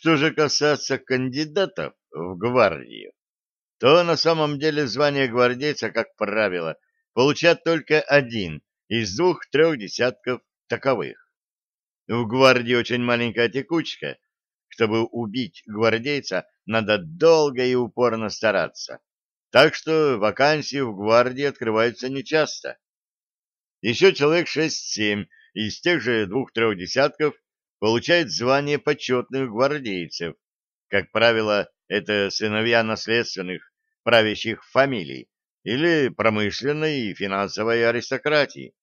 Что же касается кандидатов в гвардию, то на самом деле звание гвардейца, как правило, получат только один из двух-трех десятков таковых. В гвардии очень маленькая текучка. Чтобы убить гвардейца, надо долго и упорно стараться. Так что вакансии в гвардии открываются нечасто. Еще человек шесть-семь из тех же двух-трех десятков получают звание почетных гвардейцев. Как правило, это сыновья наследственных правящих фамилий или промышленной и финансовой аристократии,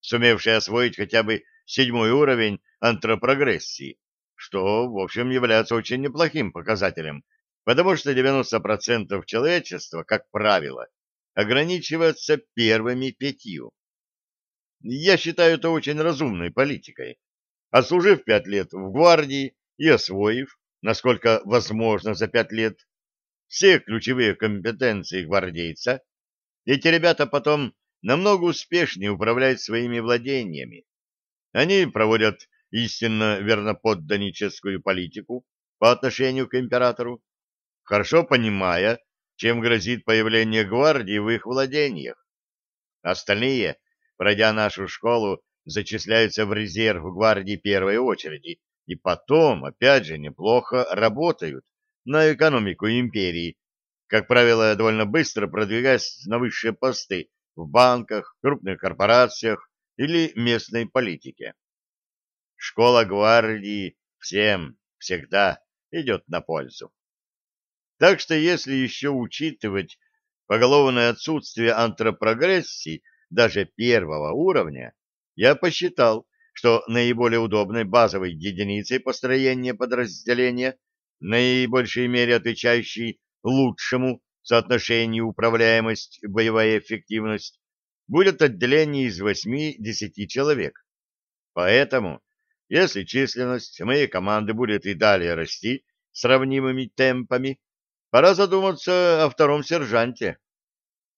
сумевшие освоить хотя бы седьмой уровень антропрогрессии, что, в общем, является очень неплохим показателем, потому что 90% человечества, как правило, ограничивается первыми пятью. Я считаю это очень разумной политикой. Отслужив пять лет в гвардии и освоив, насколько возможно за пять лет, все ключевые компетенции гвардейца, эти ребята потом намного успешнее управляют своими владениями. Они проводят истинно верноподданническую политику по отношению к императору, хорошо понимая, чем грозит появление гвардии в их владениях. Остальные, пройдя нашу школу, зачисляются в резерв гвардии первой очереди и потом, опять же, неплохо работают на экономику империи, как правило, довольно быстро продвигаясь на высшие посты в банках, крупных корпорациях или местной политике. Школа гвардии всем, всегда идет на пользу. Так что если еще учитывать поголовное отсутствие антропрогрессии даже первого уровня, я посчитал, что наиболее удобной базовой единицей построения подразделения, наибольшей мере отвечающей лучшему соотношению управляемость боевая эффективность, будет отделение из 8-10 человек. Поэтому, если численность моей команды будет и далее расти сравнимыми темпами, пора задуматься о втором сержанте.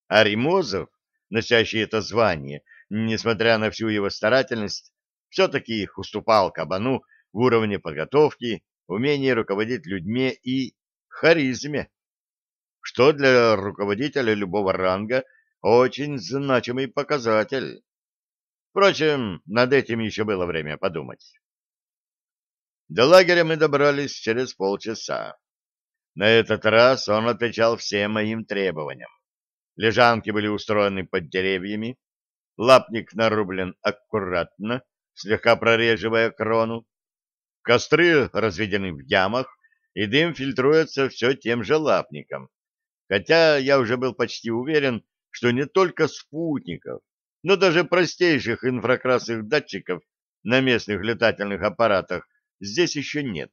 А Римозов, носящий это звание, несмотря на всю его старательность, все-таки уступал кабану в уровне подготовки, умении руководить людьми и харизме, что для руководителя любого ранга очень значимый показатель. Впрочем, над этим еще было время подумать. До лагеря мы добрались через полчаса. На этот раз он отвечал всем моим требованиям. Лежанки были устроены под деревьями, лапник нарублен аккуратно, слегка прореживая крону, костры разведены в ямах, и дым фильтруется все тем же лапником. Хотя я уже был почти уверен, что не только спутников, но даже простейших инфракрасных датчиков на местных летательных аппаратах здесь еще нет.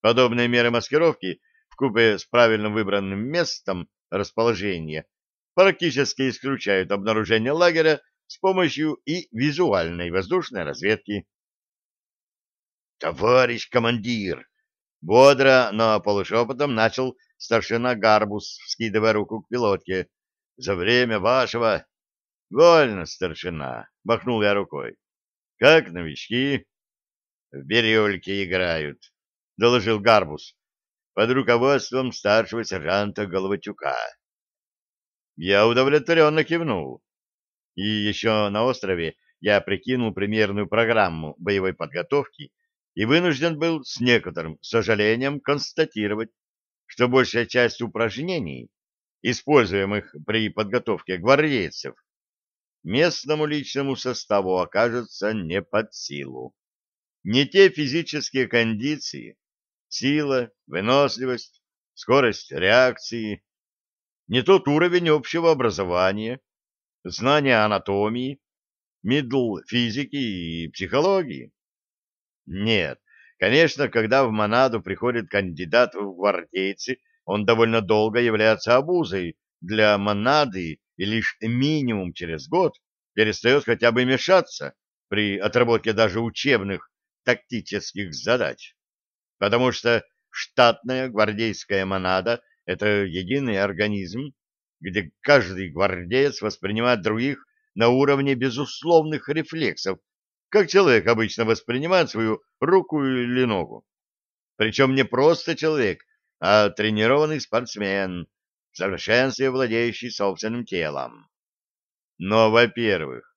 Подобные меры маскировки вкупе с правильно выбранным местом расположения практически исключают обнаружение лагеря с помощью и визуальной воздушной разведки. «Товарищ командир!» Бодро, но полушепотом начал старшина Гарбус, скидывая руку к пилотке. «За время вашего...» «Вольно, старшина!» — махнул я рукой. «Как новички?» «В бирюльке играют», — доложил Гарбус под руководством старшего сержанта Головатюка. Я удовлетворенно кивнул. И еще на острове я прикинул примерную программу боевой подготовки и вынужден был с некоторым сожалением констатировать, что большая часть упражнений, используемых при подготовке гвардейцев, местному личному составу окажется не под силу. Не те физические кондиции, сила, выносливость, скорость реакции, не тот уровень общего образования, знания анатомии, мидл физики и психологии. Нет, конечно, когда в монаду приходит кандидат в гвардейцы, он довольно долго является обузой. Для монады и лишь минимум через год перестает хотя бы мешаться при отработке даже учебных тактических задач. Потому что штатная гвардейская монада — это единый организм, где каждый гвардеец воспринимает других на уровне безусловных рефлексов, как человек обычно воспринимает свою руку или ногу. Причем не просто человек, а тренированный спортсмен, в совершенстве владеющий собственным телом. Но, во-первых,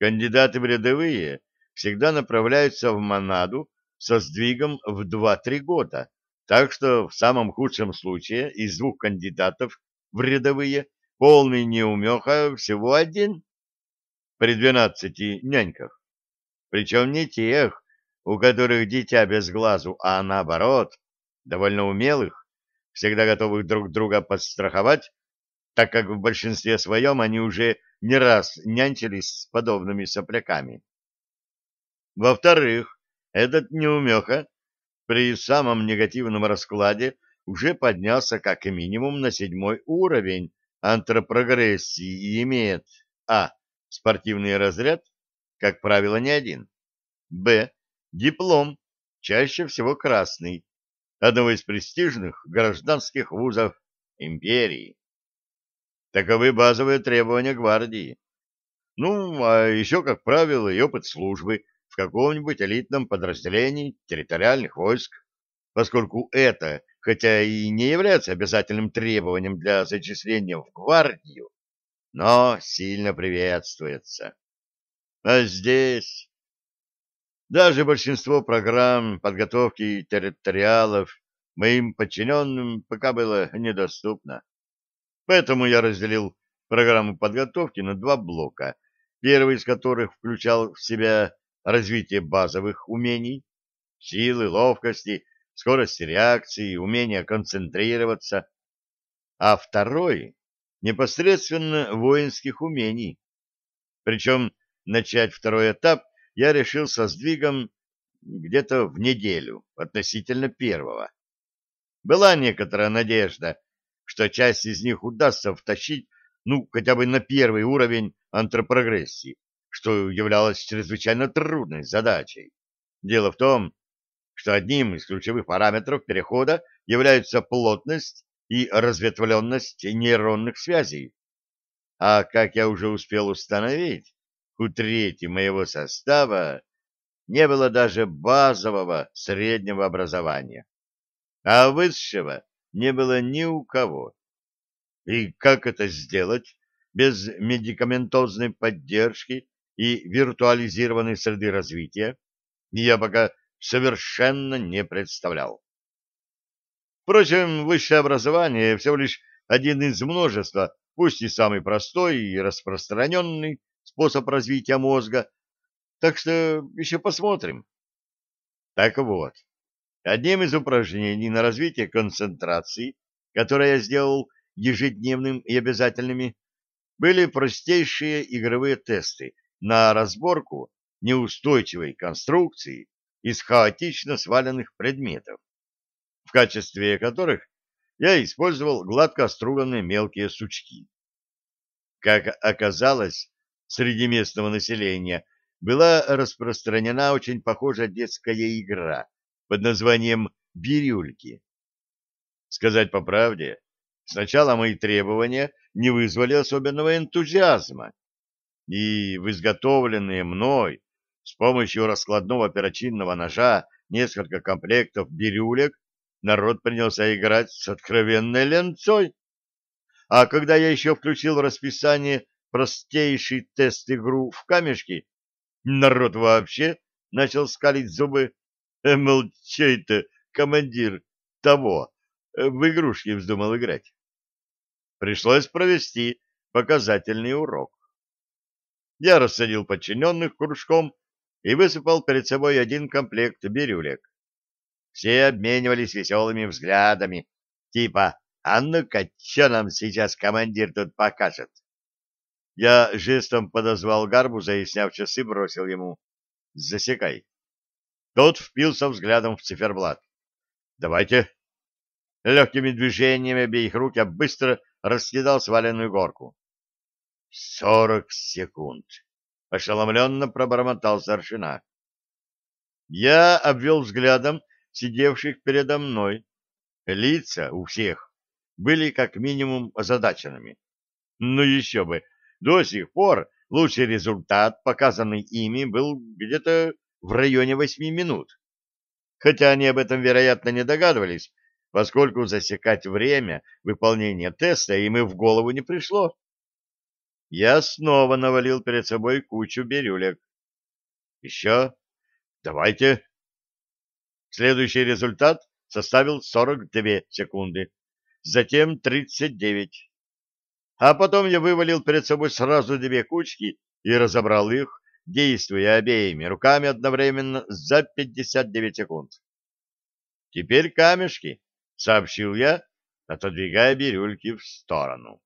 кандидаты в рядовые всегда направляются в Монаду со сдвигом в 2-3 года, так что в самом худшем случае из двух кандидатов в рядовые полный неумеха всего один при 12 няньках. Причем не тех, у которых дитя без глазу, а наоборот, довольно умелых, всегда готовых друг друга подстраховать, так как в большинстве своем они уже не раз нянчились с подобными сопляками. Во-вторых, этот неумеха при самом негативном раскладе уже поднялся как минимум на седьмой уровень антропрогрессии и имеет а. спортивный разряд, как правило, не один, б. диплом, чаще всего красный, одного из престижных гражданских вузов империи. Таковы базовые требования гвардии. Ну, а еще, как правило, и опыт службы в каком-нибудь элитном подразделении территориальных войск, поскольку это, хотя и не является обязательным требованием для зачисления в гвардию, но сильно приветствуется. А здесь даже большинство программ подготовки территориалов моим подчиненным пока было недоступно. Поэтому я разделил программу подготовки на два блока, первый из которых включал в себя развитие базовых умений, силы, ловкости, скорости реакции, умения концентрироваться, а второй — непосредственно воинских умений. Причем начать второй этап я решил со сдвигом где-то в неделю относительно первого. Была некоторая надежда, что часть из них удастся втащить, ну, хотя бы на первый уровень антропрогрессии, что являлось чрезвычайно трудной задачей. Дело в том, что одним из ключевых параметров перехода являются плотность и разветвленность нейронных связей. А как я уже успел установить, у трети моего состава не было даже базового среднего образования, а высшего не было ни у кого. И как это сделать без медикаментозной поддержки и виртуализированной среды развития, я пока совершенно не представлял. Впрочем, высшее образование всего лишь один из множества, пусть и самый простой и распространенный способ развития мозга, так что еще посмотрим. Так вот, одним из упражнений на развитие концентрации, которое я сделал ежедневным и обязательными, были простейшие игровые тесты на разборку неустойчивой конструкции из хаотично сваленных предметов, в качестве которых я использовал гладко оструганные мелкие сучки. Как оказалось, среди местного населения была распространена очень похожая детская игра под названием «бирюльки». Сказать по правде, сначала мои требования не вызвали особенного энтузиазма, и в изготовленные мной с помощью раскладного перочинного ножа несколько комплектов бирюлек народ принялся играть с откровенной ленцой. А когда я еще включил в расписание простейший тест-игру в камешки, народ вообще начал скалить зубы. Мол, чей-то командир того э, в игрушки вздумал играть. Пришлось провести показательный урок. Я рассадил подчиненных кружком и высыпал перед собой один комплект бирюлек. Все обменивались веселыми взглядами, типа «А ну-ка, что нам сейчас командир тут покажет?» Я жестом подозвал Гарбуза и, сняв часы, бросил ему «Засекай». Тот впился взглядом в циферблат. «Давайте». Легкими движениями обеих рук я быстро раскидал сваленную горку. «Сорок секунд!» — ошеломленно пробормотал старшина. Я обвел взглядом сидевших передо мной. Лица у всех были как минимум озадаченными. Ну еще бы, до сих пор лучший результат, показанный ими, был где-то в районе восьми минут. хотя они об этом, вероятно, не догадывались, поскольку засекать время выполнения теста им и в голову не пришло. Я снова навалил перед собой кучу бирюлек. Еще? Давайте. Следующий результат составил 42 секунды, затем 39. А потом я вывалил перед собой сразу две кучки и разобрал их, действуя обеими руками одновременно за 59 секунд. «Теперь камешки», — сообщил я, отодвигая бирюльки в сторону.